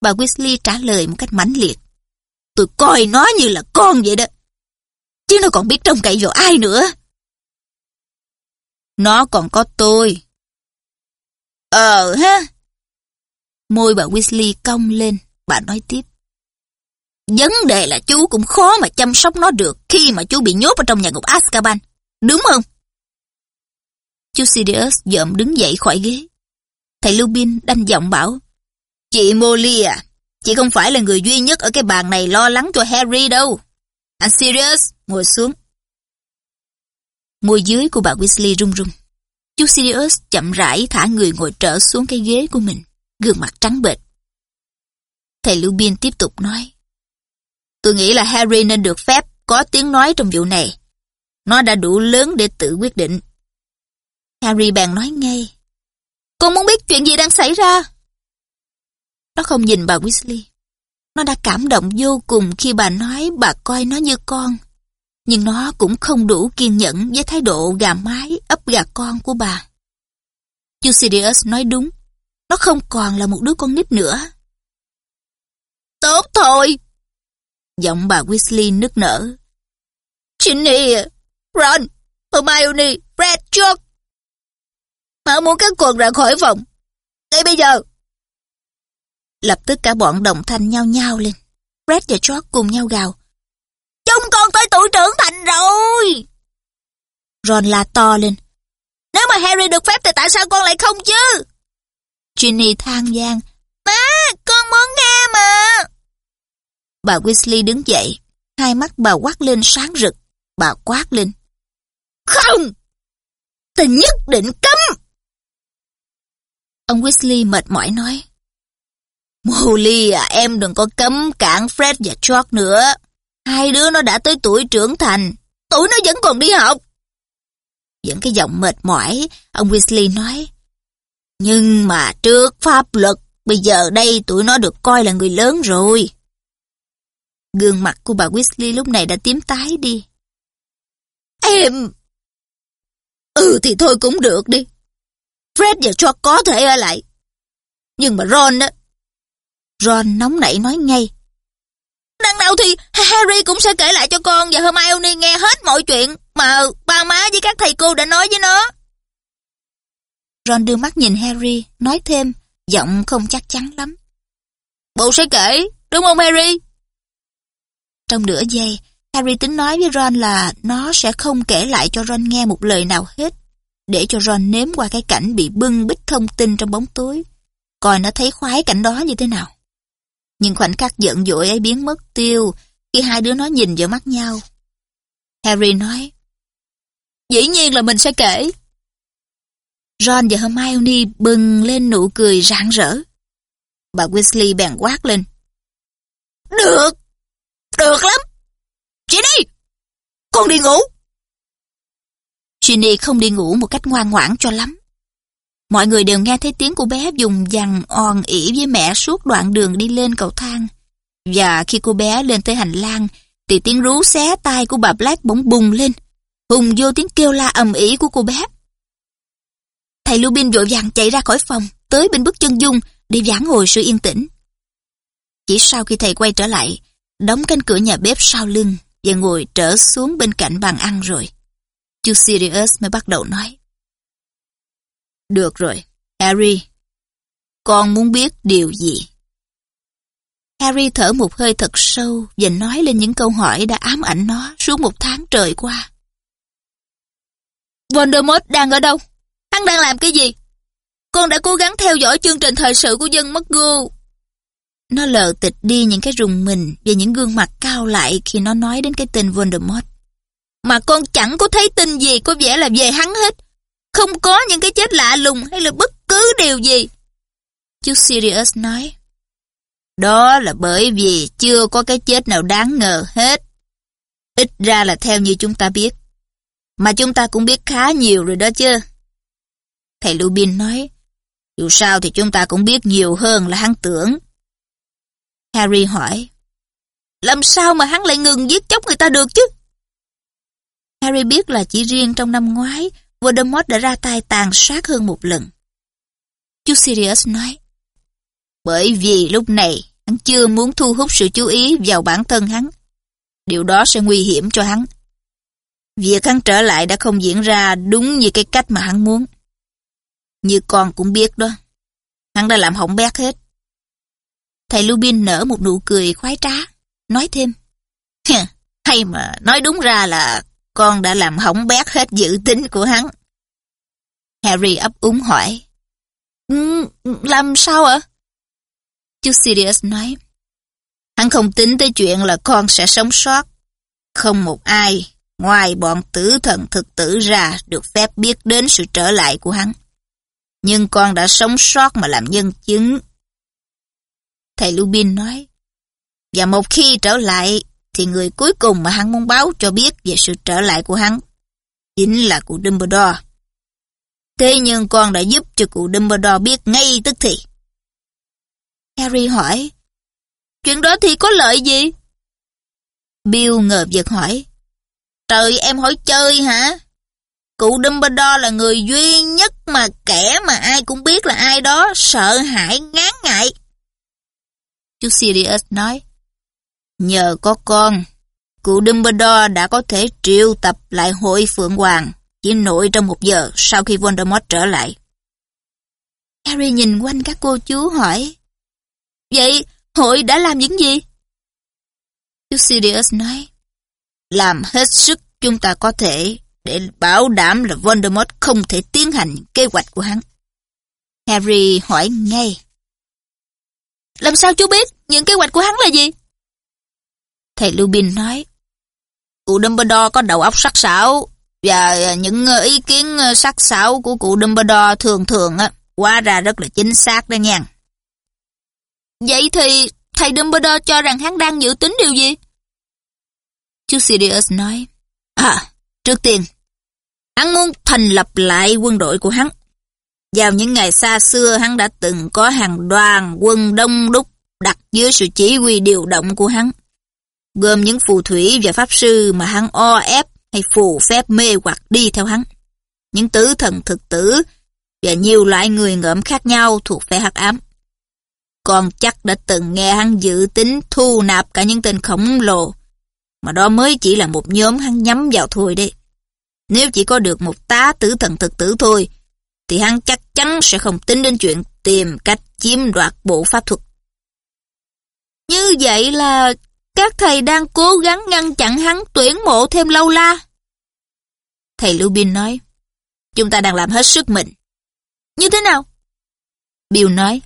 Bà Weasley trả lời một cách mãnh liệt. Tôi coi nó như là con vậy đó. Chứ nó còn biết trông cậy vào ai nữa. Nó còn có tôi. Ờ ha. Môi bà Weasley cong lên, bà nói tiếp. Vấn đề là chú cũng khó mà chăm sóc nó được khi mà chú bị nhốt ở trong nhà ngục Azkaban. Đúng không? Chú Sirius dợm đứng dậy khỏi ghế. Thầy Lupin đanh giọng bảo. Chị Molly à, chị không phải là người duy nhất ở cái bàn này lo lắng cho Harry đâu. Anh Sirius, ngồi xuống. Môi dưới của bà Weasley run run. Chú Sirius chậm rãi thả người ngồi trở xuống cái ghế của mình, gương mặt trắng bệch. Thầy Lupin tiếp tục nói. Tôi nghĩ là Harry nên được phép có tiếng nói trong vụ này. Nó đã đủ lớn để tự quyết định. Harry bèn nói ngay. Con muốn biết chuyện gì đang xảy ra? Nó không nhìn bà Weasley. Nó đã cảm động vô cùng khi bà nói bà coi nó như con. Nhưng nó cũng không đủ kiên nhẫn với thái độ gà mái ấp gà con của bà. Chú Sirius nói đúng. Nó không còn là một đứa con nít nữa. Tốt thôi. Giọng bà Weasley nức nở. Ginny, Ron, Hermione, Fred, George. Mà muốn các con ra khỏi phòng. Ngay bây giờ. Lập tức cả bọn đồng thanh nhau nhau lên. Fred và George cùng nhau gào. Chúng con tới tuổi trưởng thành rồi. Ron la to lên. Nếu mà Harry được phép thì tại sao con lại không chứ? Ginny than gian. Má, con muốn nghe mà. Bà Weasley đứng dậy. Hai mắt bà quát lên sáng rực. Bà quát lên. Không! Ta nhất định cấm! Ông Weasley mệt mỏi nói. Molly à, em đừng có cấm cản Fred và George nữa. Hai đứa nó đã tới tuổi trưởng thành. Tuổi nó vẫn còn đi học. Vẫn cái giọng mệt mỏi, ông Weasley nói. Nhưng mà trước pháp luật, bây giờ đây tụi nó được coi là người lớn rồi. Gương mặt của bà Weasley lúc này đã tím tái đi. Em... Ừ thì thôi cũng được đi. Fred và George có thể ở lại. Nhưng mà Ron á... Ron nóng nảy nói ngay. Đằng nào thì Harry cũng sẽ kể lại cho con và Hermione nghe hết mọi chuyện mà ba má với các thầy cô đã nói với nó. Ron đưa mắt nhìn Harry, nói thêm, giọng không chắc chắn lắm. Bộ sẽ kể, đúng không Harry? Trong nửa giây, Harry tính nói với Ron là nó sẽ không kể lại cho Ron nghe một lời nào hết, để cho Ron nếm qua cái cảnh bị bưng bít thông tin trong bóng tối, coi nó thấy khoái cảnh đó như thế nào. Nhưng khoảnh khắc giận dỗi ấy biến mất tiêu khi hai đứa nó nhìn vào mắt nhau. Harry nói, Dĩ nhiên là mình sẽ kể. Ron và Hermione bừng lên nụ cười rạng rỡ. Bà Weasley bèn quát lên. Được! Được lắm! Ginny! Con đi ngủ! Ginny không đi ngủ một cách ngoan ngoãn cho lắm. Mọi người đều nghe thấy tiếng của bé dùng dằn on ỉ với mẹ suốt đoạn đường đi lên cầu thang. Và khi cô bé lên tới hành lang, thì tiếng rú xé tai của bà Black bỗng bùng lên, hùng vô tiếng kêu la ầm ĩ của cô bé. Thầy Lubin vội vàng chạy ra khỏi phòng, tới bên bức chân dung để vãn hồi sự yên tĩnh. Chỉ sau khi thầy quay trở lại, đóng cánh cửa nhà bếp sau lưng và ngồi trở xuống bên cạnh bàn ăn rồi. Chú Sirius mới bắt đầu nói. Được rồi, Harry. Con muốn biết điều gì? Harry thở một hơi thật sâu và nói lên những câu hỏi đã ám ảnh nó suốt một tháng trời qua. Voldemort đang ở đâu? Hắn đang làm cái gì? Con đã cố gắng theo dõi chương trình thời sự của dân McGill. Nó lờ tịch đi những cái rùng mình và những gương mặt cao lại khi nó nói đến cái tên Voldemort. Mà con chẳng có thấy tin gì có vẻ là về hắn hết. Không có những cái chết lạ lùng hay là bất cứ điều gì. Chú Sirius nói. Đó là bởi vì chưa có cái chết nào đáng ngờ hết. Ít ra là theo như chúng ta biết. Mà chúng ta cũng biết khá nhiều rồi đó chứ. Thầy Lubin nói, dù sao thì chúng ta cũng biết nhiều hơn là hắn tưởng. Harry hỏi, làm sao mà hắn lại ngừng giết chóc người ta được chứ? Harry biết là chỉ riêng trong năm ngoái, Voldemort đã ra tay tàn sát hơn một lần. Chú Sirius nói, bởi vì lúc này Hắn chưa muốn thu hút sự chú ý vào bản thân hắn. Điều đó sẽ nguy hiểm cho hắn. Việc hắn trở lại đã không diễn ra đúng như cái cách mà hắn muốn. Như con cũng biết đó. Hắn đã làm hỏng bét hết. Thầy Lubin nở một nụ cười khoái trá, nói thêm. Hay mà nói đúng ra là con đã làm hỏng bét hết dự tính của hắn. Harry ấp úng hỏi. Ừ, làm sao ạ? Chú Sirius nói. Hắn không tính tới chuyện là con sẽ sống sót. Không một ai, ngoài bọn tử thần thực tử ra, được phép biết đến sự trở lại của hắn. Nhưng con đã sống sót mà làm nhân chứng. Thầy Lubin nói. Và một khi trở lại, thì người cuối cùng mà hắn muốn báo cho biết về sự trở lại của hắn chính là cụ Dumbledore. Thế nhưng con đã giúp cho cụ Dumbledore biết ngay tức thì. Harry hỏi, chuyện đó thì có lợi gì? Bill ngờ vực hỏi, trời em hỏi chơi hả? Cụ Dumbledore là người duy nhất mà kẻ mà ai cũng biết là ai đó sợ hãi ngán ngại. Chú Sirius nói, Nhờ có con, cụ Dumbledore đã có thể triệu tập lại hội Phượng Hoàng chỉ nội trong một giờ sau khi Voldemort trở lại. Harry nhìn quanh các cô chú hỏi, Vậy hội đã làm những gì? Chú Sirius nói, Làm hết sức chúng ta có thể để bảo đảm là Voldemort không thể tiến hành kế hoạch của hắn. Harry hỏi ngay. Làm sao chú biết những kế hoạch của hắn là gì? Thầy Lubin nói, Cụ Dumbledore có đầu óc sắc sảo và những ờ, ý kiến ờ, sắc sảo của cụ Dumbledore thường thường á, quá ra rất là chính xác đó nha. Vậy thì thầy Dumbledore cho rằng hắn đang dự tính điều gì? Chú Sirius nói, À, trước tiên, hắn muốn thành lập lại quân đội của hắn. Vào những ngày xa xưa hắn đã từng có hàng đoàn quân đông đúc đặt dưới sự chỉ huy điều động của hắn gồm những phù thủy và pháp sư mà hắn o ép hay phù phép mê hoặc đi theo hắn. Những tứ thần thực tử và nhiều loại người ngợm khác nhau thuộc phe hắc ám. Còn chắc đã từng nghe hắn dự tính thu nạp cả những tên khổng lồ, mà đó mới chỉ là một nhóm hắn nhắm vào thôi đấy. Nếu chỉ có được một tá tử thần thực tử thôi, thì hắn chắc chắn sẽ không tính đến chuyện tìm cách chiếm đoạt bộ pháp thuật. Như vậy là các thầy đang cố gắng ngăn chặn hắn tuyển mộ thêm lâu la. Thầy Lubin nói, chúng ta đang làm hết sức mình. Như thế nào? Bill nói,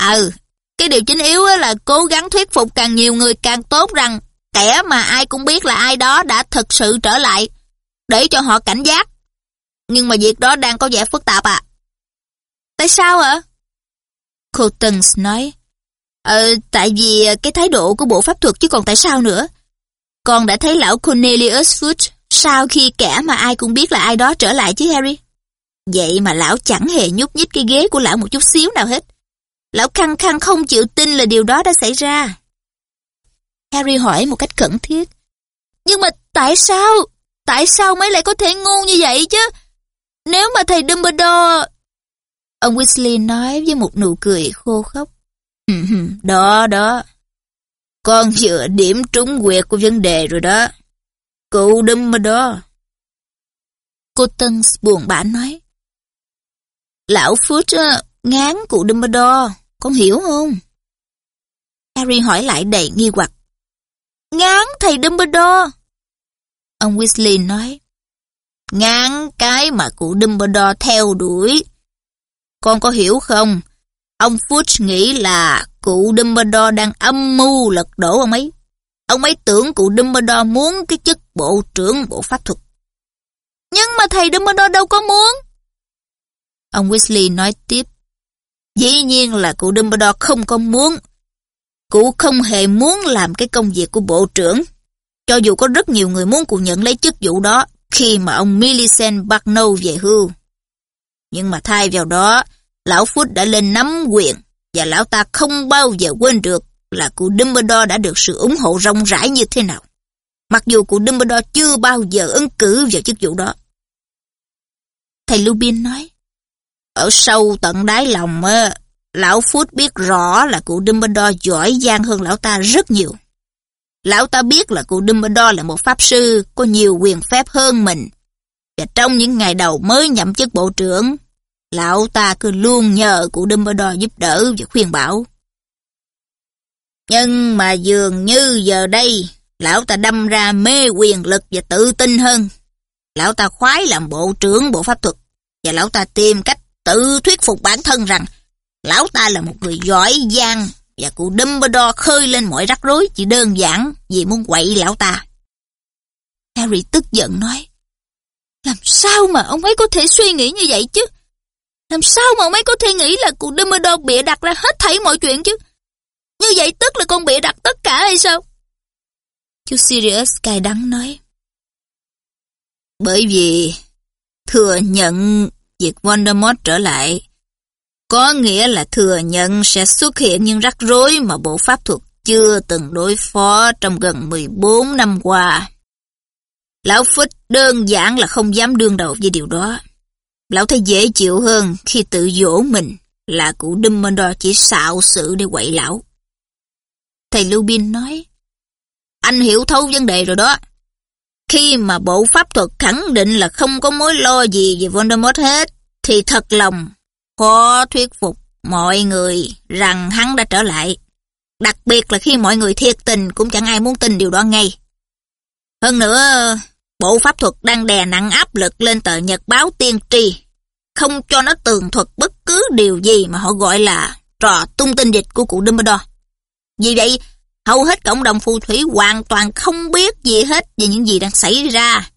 Ừ, cái điều chính yếu là cố gắng thuyết phục càng nhiều người càng tốt rằng kẻ mà ai cũng biết là ai đó đã thực sự trở lại, để cho họ cảnh giác. Nhưng mà việc đó đang có vẻ phức tạp à. Tại sao ạ? Cottons nói, Ờ, tại vì ờ, cái thái độ của bộ pháp thuật chứ còn tại sao nữa. Con đã thấy lão Cornelius Fudge sau khi kẻ mà ai cũng biết là ai đó trở lại chứ Harry. Vậy mà lão chẳng hề nhúc nhích cái ghế của lão một chút xíu nào hết. Lão khăng khăng không chịu tin là điều đó đã xảy ra. Harry hỏi một cách khẩn thiết. Nhưng mà tại sao? Tại sao mấy lại có thể ngu như vậy chứ? Nếu mà thầy Dumbledore... Ông Weasley nói với một nụ cười khô khốc. Đó, đó. Con vừa điểm trúng quyệt của vấn đề rồi đó. Cụ đâm mà đó. Cô Tân buồn bã nói. Lão Phước ờ, ngán cụ Dumbledore, con hiểu không? Harry hỏi lại đầy nghi hoặc. Ngán thầy Dumbledore. Ông Weasley nói. Ngán cái mà cụ Dumbledore theo đuổi. Con có hiểu không? Ông Fudge nghĩ là cụ Dumbledore đang âm mưu lật đổ ông ấy. Ông ấy tưởng cụ Dumbledore muốn cái chức bộ trưởng bộ pháp thuật. Nhưng mà thầy Dumbledore đâu có muốn. Ông Weasley nói tiếp. Dĩ nhiên là cụ Dumbledore không có muốn. Cụ không hề muốn làm cái công việc của bộ trưởng. Cho dù có rất nhiều người muốn cụ nhận lấy chức vụ đó khi mà ông Millicent Bucknow về hưu. Nhưng mà thay vào đó, Lão Phút đã lên nắm quyền và lão ta không bao giờ quên được là cụ Dumbledore đã được sự ủng hộ rộng rãi như thế nào. Mặc dù cụ Dumbledore chưa bao giờ ứng cử vào chức vụ đó. Thầy Lupin nói, ở sâu tận đáy lòng lão Phút biết rõ là cụ Dumbledore giỏi giang hơn lão ta rất nhiều. Lão ta biết là cụ Dumbledore là một pháp sư có nhiều quyền phép hơn mình. Và trong những ngày đầu mới nhậm chức bộ trưởng, lão ta cứ luôn nhờ cụ Dumbledore giúp đỡ và khuyên bảo. Nhưng mà dường như giờ đây, lão ta đâm ra mê quyền lực và tự tin hơn. Lão ta khoái làm bộ trưởng bộ pháp thuật, và lão ta tìm cách tự thuyết phục bản thân rằng lão ta là một người giỏi giang và cụ Dumbledore khơi lên mọi rắc rối chỉ đơn giản vì muốn quậy lão ta. Harry tức giận nói, làm sao mà ông ấy có thể suy nghĩ như vậy chứ? Làm sao mà mấy có thể nghĩ là cụ Dumbledore bịa đặt ra hết thảy mọi chuyện chứ? Như vậy tức là con bịa đặt tất cả hay sao? Chú Sirius cay đắng nói. Bởi vì thừa nhận việc Voldemort trở lại, có nghĩa là thừa nhận sẽ xuất hiện những rắc rối mà bộ pháp thuật chưa từng đối phó trong gần 14 năm qua. Lão Phích đơn giản là không dám đương đầu với điều đó. Lão thấy dễ chịu hơn khi tự dỗ mình là cụ Dumbledore chỉ xạo sự để quậy lão. Thầy Lupin nói, anh hiểu thấu vấn đề rồi đó. Khi mà bộ pháp thuật khẳng định là không có mối lo gì về Voldemort hết, thì thật lòng khó thuyết phục mọi người rằng hắn đã trở lại. Đặc biệt là khi mọi người thiệt tình cũng chẳng ai muốn tin điều đó ngay. Hơn nữa, bộ pháp thuật đang đè nặng áp lực lên tờ nhật báo tiên tri, không cho nó tường thuật bất cứ điều gì mà họ gọi là trò tung tin dịch của cụ Dumbledore. Vì vậy, hầu hết cộng đồng phù thủy hoàn toàn không biết gì hết về những gì đang xảy ra.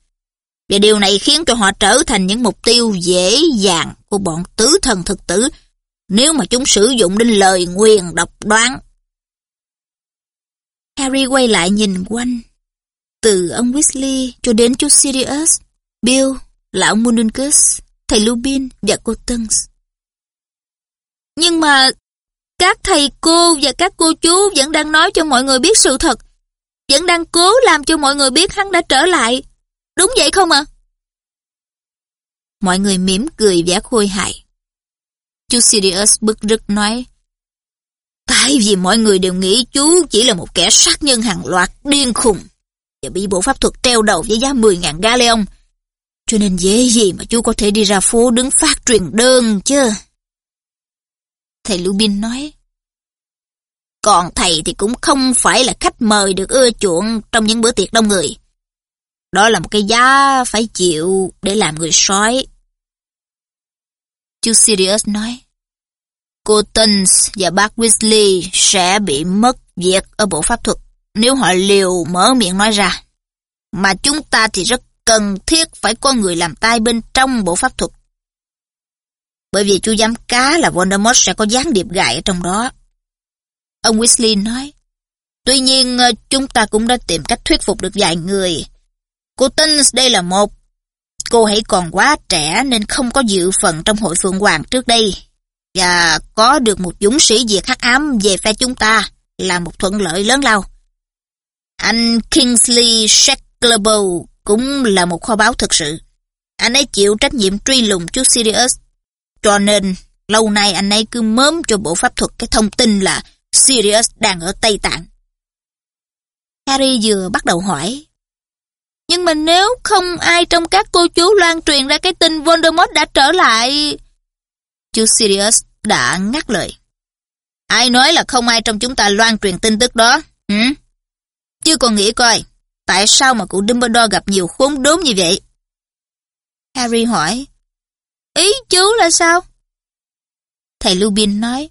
Và điều này khiến cho họ trở thành những mục tiêu dễ dàng của bọn tứ thần thực tử nếu mà chúng sử dụng đến lời nguyền độc đoán. Harry quay lại nhìn quanh. Từ ông Weasley cho đến chú Sirius, Bill, lão Mundungus, thầy Lupin và cô Tuns. Nhưng mà các thầy cô và các cô chú vẫn đang nói cho mọi người biết sự thật. Vẫn đang cố làm cho mọi người biết hắn đã trở lại. Đúng vậy không ạ? Mọi người mỉm cười vẻ khôi hài. Chú Sirius bức rứt nói, Tại vì mọi người đều nghĩ chú chỉ là một kẻ sát nhân hàng loạt điên khùng và bị bộ pháp thuật treo đầu với giá 10.000 galleon. Cho nên dễ gì mà chú có thể đi ra phố đứng phát truyền đơn chứ. Thầy Lubin nói, Còn thầy thì cũng không phải là khách mời được ưa chuộng trong những bữa tiệc đông người. Đó là một cái giá phải chịu để làm người sói. Chú Sirius nói, Cô Tins và bác Weasley sẽ bị mất việc ở bộ pháp thuật nếu họ liều mở miệng nói ra. Mà chúng ta thì rất cần thiết phải có người làm tay bên trong bộ pháp thuật. Bởi vì chú giám cá là Voldemort sẽ có gián điệp gại ở trong đó. Ông Weasley nói, Tuy nhiên ờ, chúng ta cũng đã tìm cách thuyết phục được vài người. Cô Tins đây là một. Cô hãy còn quá trẻ nên không có dự phần trong hội Phượng Hoàng trước đây. Và có được một dũng sĩ diệt hắc ám về phe chúng ta là một thuận lợi lớn lao. Anh Kingsley Shacklebolt cũng là một kho báu thực sự. Anh ấy chịu trách nhiệm truy lùng chú Sirius. Cho nên, lâu nay anh ấy cứ mớm cho bộ pháp thuật cái thông tin là Sirius đang ở Tây Tạng. Harry vừa bắt đầu hỏi. Nhưng mà nếu không ai trong các cô chú loan truyền ra cái tin Voldemort đã trở lại... Chú Sirius đã ngắt lời. Ai nói là không ai trong chúng ta loan truyền tin tức đó? Chứ còn nghĩ coi, tại sao mà cụ Dumbledore gặp nhiều khốn đốn như vậy? Harry hỏi. Ý chú là sao? Thầy Lupin nói.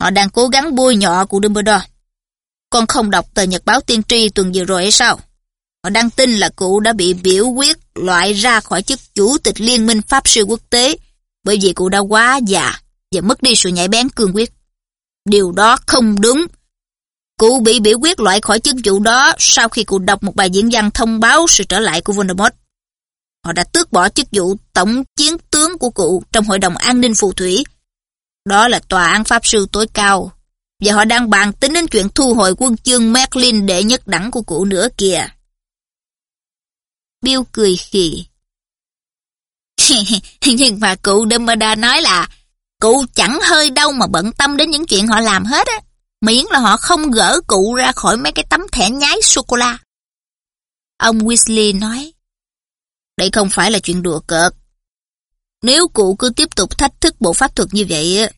Họ đang cố gắng bôi nhọ cụ Dumbledore. Con không đọc tờ nhật báo tiên tri tuần vừa rồi hay sao? Họ đăng tin là cụ đã bị biểu quyết loại ra khỏi chức chủ tịch Liên minh Pháp sư quốc tế bởi vì cụ đã quá già và mất đi sự nhạy bén cương quyết. Điều đó không đúng. Cụ bị biểu quyết loại khỏi chức vụ đó sau khi cụ đọc một bài diễn văn thông báo sự trở lại của Voldemort. Họ đã tước bỏ chức vụ tổng chiến tướng của cụ trong Hội đồng An ninh Phù Thủy. Đó là tòa án Pháp sư tối cao. Và họ đang bàn tính đến chuyện thu hồi quân chương Merlin đệ nhất đẳng của cụ nữa kìa. Bill cười khì. Nhưng mà cụ Dumbledore nói là Cụ chẳng hơi đâu mà bận tâm đến những chuyện họ làm hết á. Miễn là họ không gỡ cụ ra khỏi mấy cái tấm thẻ nhái sô-cô-la. Ông Weasley nói, Đây không phải là chuyện đùa cợt. Nếu cụ cứ tiếp tục thách thức bộ pháp thuật như vậy,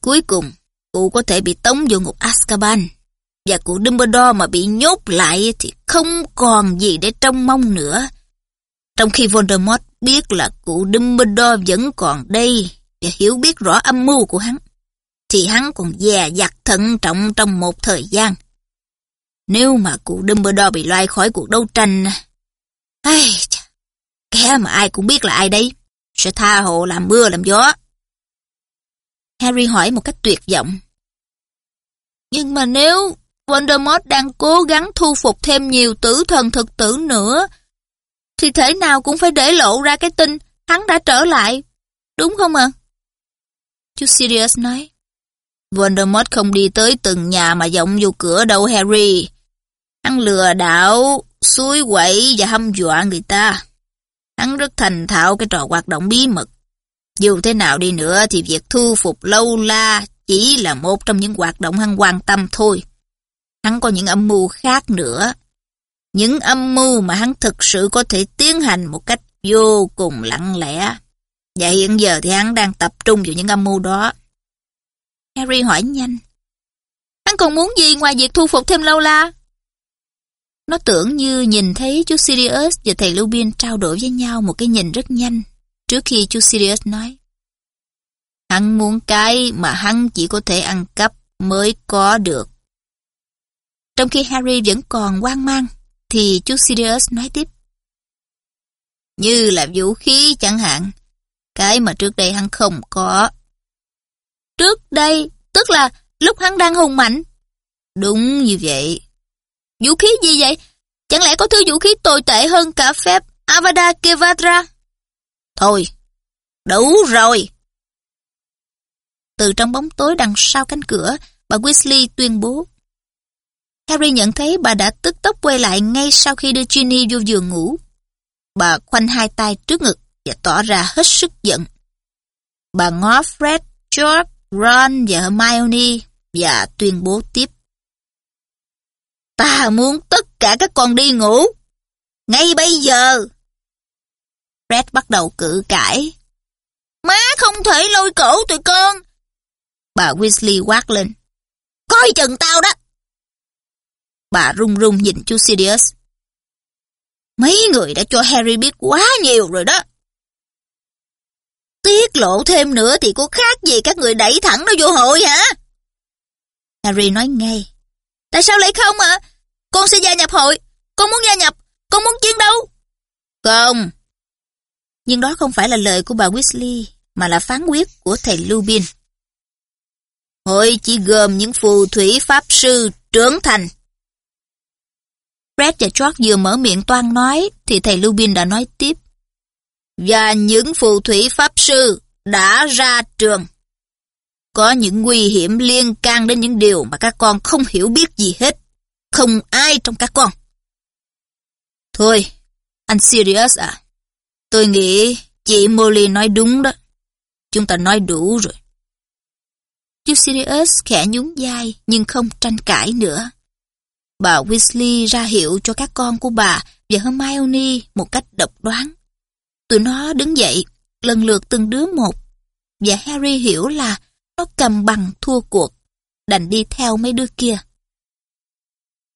cuối cùng cụ có thể bị tống vô ngục Azkaban. Và cụ Dumbledore mà bị nhốt lại thì không còn gì để trông mong nữa. Trong khi Voldemort biết là cụ Dumbledore vẫn còn đây và hiểu biết rõ âm mưu của hắn, thì hắn còn dè dặt thận trọng trong một thời gian. Nếu mà cụ Dumbledore bị loại khỏi cuộc đấu tranh, ai, kẻ mà ai cũng biết là ai đấy, sẽ tha hồ làm mưa làm gió. Harry hỏi một cách tuyệt vọng. Nhưng mà nếu Voldemort đang cố gắng thu phục thêm nhiều tử thần thực tử nữa, thì thể nào cũng phải để lộ ra cái tin hắn đã trở lại, đúng không ạ? Chú Sirius nói, Voldemort không đi tới từng nhà mà giọng vô cửa đâu Harry. Hắn lừa đảo, suối quậy và hâm dọa người ta. Hắn rất thành thạo cái trò hoạt động bí mật. Dù thế nào đi nữa thì việc thu phục lâu la chỉ là một trong những hoạt động hắn quan tâm thôi. Hắn có những âm mưu khác nữa. Những âm mưu mà hắn thực sự có thể tiến hành một cách vô cùng lặng lẽ. Và hiện giờ thì hắn đang tập trung vào những âm mưu đó. Harry hỏi nhanh. Hắn còn muốn gì ngoài việc thu phục thêm lâu la? Nó tưởng như nhìn thấy chú Sirius và thầy Lupin trao đổi với nhau một cái nhìn rất nhanh trước khi chú Sirius nói. Hắn muốn cái mà hắn chỉ có thể ăn cắp mới có được. Trong khi Harry vẫn còn hoang mang, thì chú Sirius nói tiếp. Như là vũ khí chẳng hạn, cái mà trước đây hắn không có. Trước đây, tức là lúc hắn đang hùng mạnh. Đúng như vậy. Vũ khí gì vậy? Chẳng lẽ có thứ vũ khí tồi tệ hơn cả phép Avada Kedavra? Thôi, đủ rồi. Từ trong bóng tối đằng sau cánh cửa, bà Weasley tuyên bố. Harry nhận thấy bà đã tức tốc quay lại ngay sau khi đưa Ginny vô giường ngủ. Bà khoanh hai tay trước ngực và tỏ ra hết sức giận. Bà ngó Fred, George, Ron và Hermione, và tuyên bố tiếp. Ta muốn tất cả các con đi ngủ. Ngay bây giờ. Fred bắt đầu cự cãi. Má không thể lôi cổ tụi con. Bà Weasley quát lên. Coi chừng tao đó. Bà run run nhìn chú Sirius. Mấy người đã cho Harry biết quá nhiều rồi đó. Tiết lộ thêm nữa thì có khác gì các người đẩy thẳng nó vô hội hả? Harry nói ngay. Tại sao lại không ạ? Con sẽ gia nhập hội. Con muốn gia nhập. Con muốn chiến đấu. Không. Nhưng đó không phải là lời của bà Weasley, mà là phán quyết của thầy Lupin. Hội chỉ gồm những phù thủy pháp sư trưởng thành. Fred và George vừa mở miệng toan nói, thì thầy Lupin đã nói tiếp. Và những phù thủy pháp sư đã ra trường. Có những nguy hiểm liên can đến những điều mà các con không hiểu biết gì hết. Không ai trong các con. Thôi, anh Sirius à. Tôi nghĩ chị Molly nói đúng đó. Chúng ta nói đủ rồi. Chú Sirius khẽ nhún vai nhưng không tranh cãi nữa. Bà Weasley ra hiệu cho các con của bà và Hermione một cách độc đoán. Tụi nó đứng dậy, lần lượt từng đứa một. Và Harry hiểu là nó cầm bằng thua cuộc, đành đi theo mấy đứa kia.